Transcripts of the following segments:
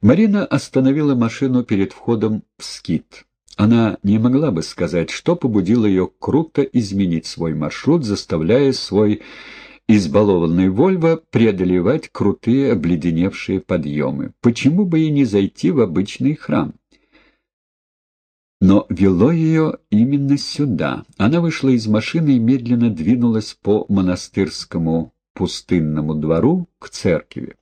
Марина остановила машину перед входом в скит. Она не могла бы сказать, что побудило ее круто изменить свой маршрут, заставляя свой избалованный Вольво преодолевать крутые обледеневшие подъемы. Почему бы ей не зайти в обычный храм? Но вело ее именно сюда. Она вышла из машины и медленно двинулась по монастырскому пустынному двору к церкви.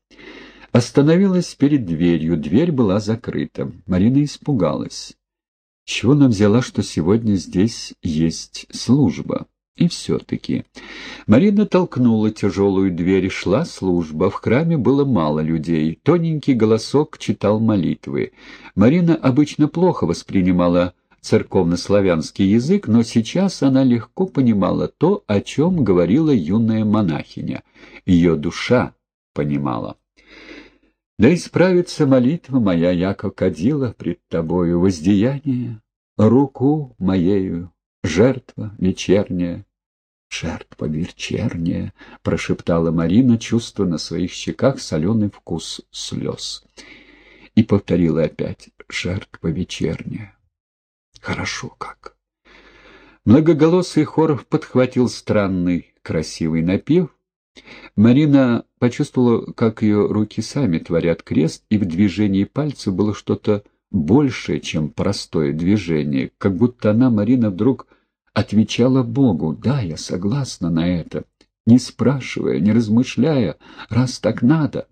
Остановилась перед дверью, дверь была закрыта. Марина испугалась. Чего она взяла, что сегодня здесь есть служба? И все-таки. Марина толкнула тяжелую дверь, шла служба. В храме было мало людей. Тоненький голосок читал молитвы. Марина обычно плохо воспринимала церковнославянский язык, но сейчас она легко понимала то, о чем говорила юная монахиня. Ее душа понимала. «Да исправится молитва моя, яко кадила пред тобою воздеяние, руку моею жертва вечерняя, жертва вечерняя, — прошептала Марина, чувствуя на своих щеках соленый вкус слез. И повторила опять — жертва вечерняя. Хорошо как. Многоголосый хор подхватил странный красивый напев. Марина почувствовала, как ее руки сами творят крест, и в движении пальцев было что-то большее, чем простое движение, как будто она, Марина, вдруг отвечала Богу, да, я согласна на это, не спрашивая, не размышляя, раз так надо.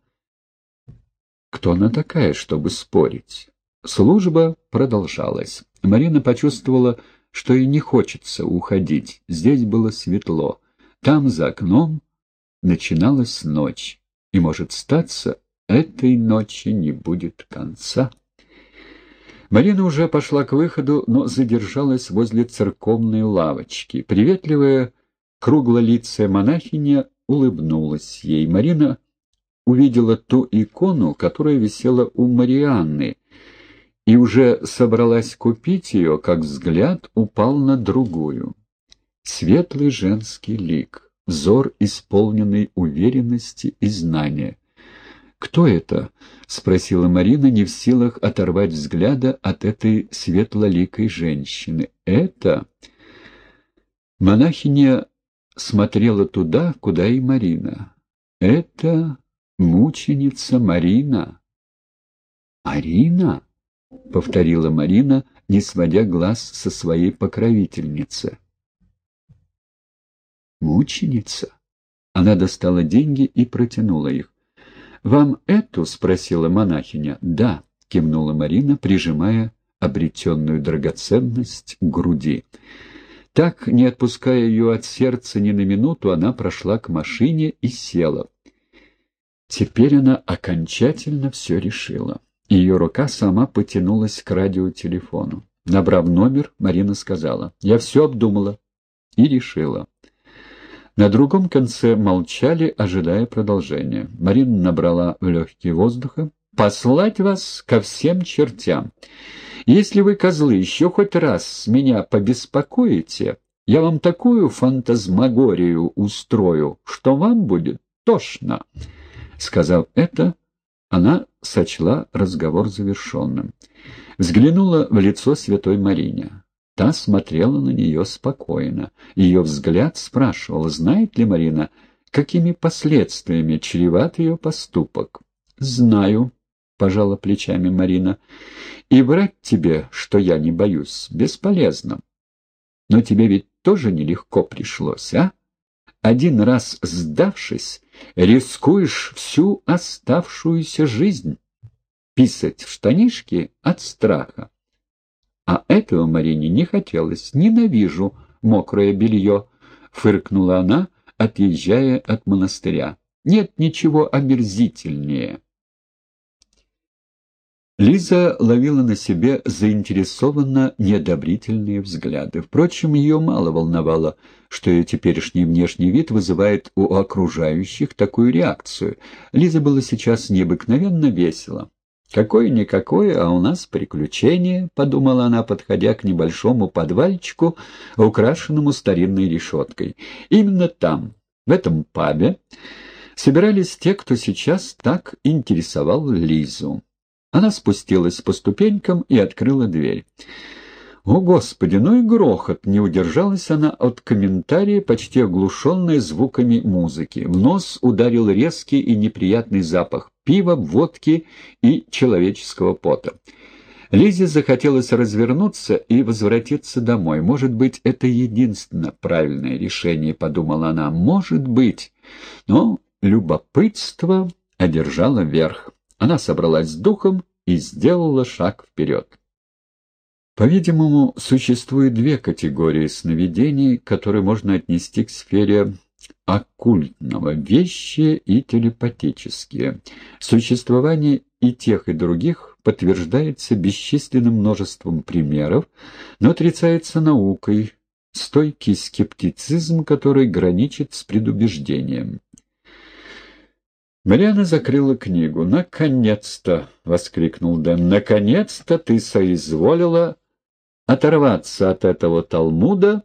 Кто она такая, чтобы спорить? Служба продолжалась. Марина почувствовала, что ей не хочется уходить. Здесь было светло. Там, за окном, начиналась ночь. И, может статься, этой ночи не будет конца. Марина уже пошла к выходу, но задержалась возле церковной лавочки. Приветливая, круглолицая монахиня улыбнулась ей. Марина увидела ту икону, которая висела у Марианны, и уже собралась купить ее, как взгляд упал на другую. Светлый женский лик, взор, исполненный уверенности и знания. «Кто это?» — спросила Марина, не в силах оторвать взгляда от этой светлоликой женщины. «Это...» Монахиня смотрела туда, куда и Марина. «Это мученица Марина». «Марина?» — повторила Марина, не сводя глаз со своей покровительницы. «Мученица?» Она достала деньги и протянула их. «Вам эту?» — спросила монахиня. «Да», — кивнула Марина, прижимая обретенную драгоценность к груди. Так, не отпуская ее от сердца ни на минуту, она прошла к машине и села. Теперь она окончательно все решила. Ее рука сама потянулась к радиотелефону. Набрав номер, Марина сказала, «Я все обдумала и решила». На другом конце молчали, ожидая продолжения. Марина набрала в легкие воздуха. «Послать вас ко всем чертям. Если вы, козлы, еще хоть раз меня побеспокоите, я вам такую фантазмагорию устрою, что вам будет тошно». Сказав это, она сочла разговор завершенным. Взглянула в лицо святой Марине. Та смотрела на нее спокойно. Ее взгляд спрашивал, знает ли Марина, какими последствиями чреват ее поступок. «Знаю», — пожала плечами Марина, — «и врать тебе, что я не боюсь, бесполезно. Но тебе ведь тоже нелегко пришлось, а? Один раз сдавшись, рискуешь всю оставшуюся жизнь писать в штанишки от страха. А этого Марине не хотелось. «Ненавижу мокрое белье», — фыркнула она, отъезжая от монастыря. «Нет ничего омерзительнее». Лиза ловила на себе заинтересованно неодобрительные взгляды. Впрочем, ее мало волновало, что ее теперешний внешний вид вызывает у окружающих такую реакцию. Лиза была сейчас необыкновенно весела. «Какое-никакое, а у нас приключение», — подумала она, подходя к небольшому подвальчику, украшенному старинной решеткой. Именно там, в этом пабе, собирались те, кто сейчас так интересовал Лизу. Она спустилась по ступенькам и открыла дверь. О, Господи, ну и грохот! Не удержалась она от комментария, почти оглушенная звуками музыки. В нос ударил резкий и неприятный запах пива, водки и человеческого пота. Лизе захотелось развернуться и возвратиться домой. «Может быть, это единственно правильное решение», — подумала она. «Может быть». Но любопытство одержало верх. Она собралась с духом и сделала шаг вперед. По-видимому, существует две категории сновидений, которые можно отнести к сфере оккультного – вещи и телепатические. Существование и тех, и других подтверждается бесчисленным множеством примеров, но отрицается наукой, стойкий скептицизм, который граничит с предубеждением. Мариана закрыла книгу. «Наконец-то!» — воскликнул Дэн. «Наконец-то ты соизволила оторваться от этого Талмуда,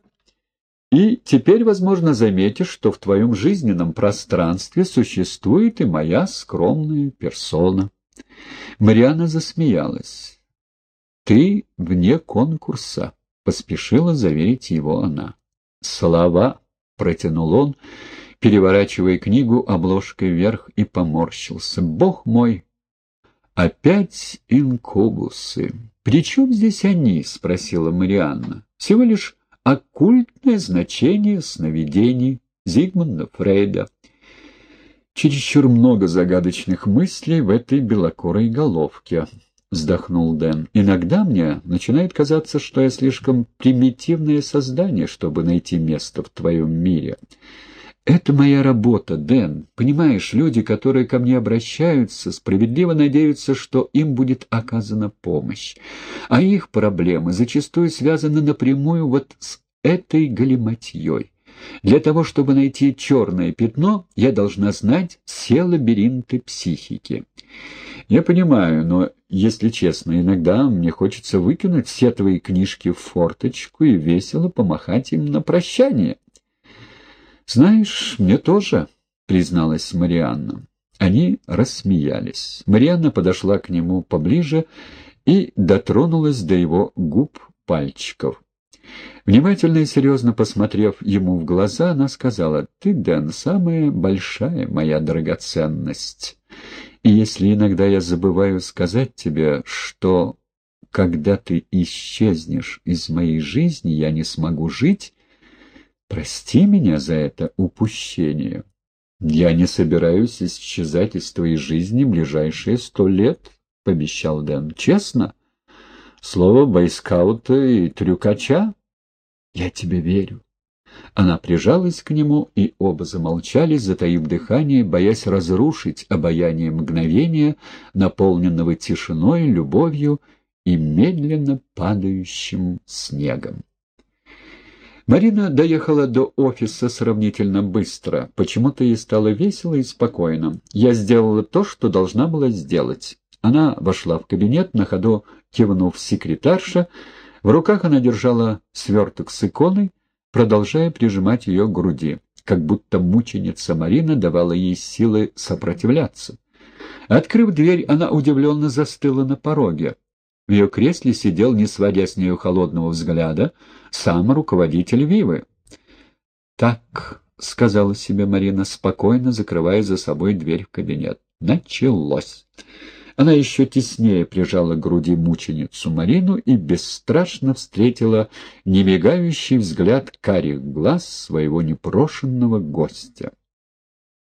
и теперь, возможно, заметишь, что в твоем жизненном пространстве существует и моя скромная персона». Мариана засмеялась. «Ты вне конкурса», — поспешила заверить его она. «Слова», — протянул он, переворачивая книгу обложкой вверх и поморщился. «Бог мой! Опять инкубусы!» «При чем здесь они?» — спросила Марианна. «Всего лишь оккультное значение сновидений Зигмунда Фрейда». «Чересчур много загадочных мыслей в этой белокорой головке», — вздохнул Дэн. «Иногда мне начинает казаться, что я слишком примитивное создание, чтобы найти место в твоем мире». «Это моя работа, Дэн. Понимаешь, люди, которые ко мне обращаются, справедливо надеются, что им будет оказана помощь. А их проблемы зачастую связаны напрямую вот с этой галиматьей. Для того, чтобы найти черное пятно, я должна знать все лабиринты психики. Я понимаю, но, если честно, иногда мне хочется выкинуть все твои книжки в форточку и весело помахать им на прощание. «Знаешь, мне тоже», — призналась Марианна. Они рассмеялись. Марианна подошла к нему поближе и дотронулась до его губ пальчиков. Внимательно и серьезно посмотрев ему в глаза, она сказала, «Ты, Дэн, самая большая моя драгоценность. И если иногда я забываю сказать тебе, что когда ты исчезнешь из моей жизни, я не смогу жить, Прости меня за это упущение. Я не собираюсь исчезать из твоей жизни ближайшие сто лет, — пообещал Дэн. Честно? Слово бойскаута и трюкача? Я тебе верю. Она прижалась к нему, и оба замолчали, затаив дыхание, боясь разрушить обаяние мгновения, наполненного тишиной, любовью и медленно падающим снегом. Марина доехала до офиса сравнительно быстро. Почему-то ей стало весело и спокойно. Я сделала то, что должна была сделать. Она вошла в кабинет, на ходу кивнув секретарша. В руках она держала сверток с иконой, продолжая прижимать ее к груди, как будто мученица Марина давала ей силы сопротивляться. Открыв дверь, она удивленно застыла на пороге. В ее кресле сидел, не сводя с нее холодного взгляда, сам руководитель Вивы. «Так», — сказала себе Марина, спокойно закрывая за собой дверь в кабинет. «Началось». Она еще теснее прижала к груди мученицу Марину и бесстрашно встретила немигающий взгляд карих глаз своего непрошенного гостя.